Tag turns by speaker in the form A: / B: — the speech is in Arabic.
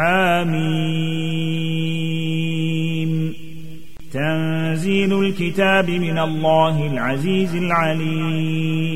A: حاميم تنزيل الكتاب من الله العزيز العليم.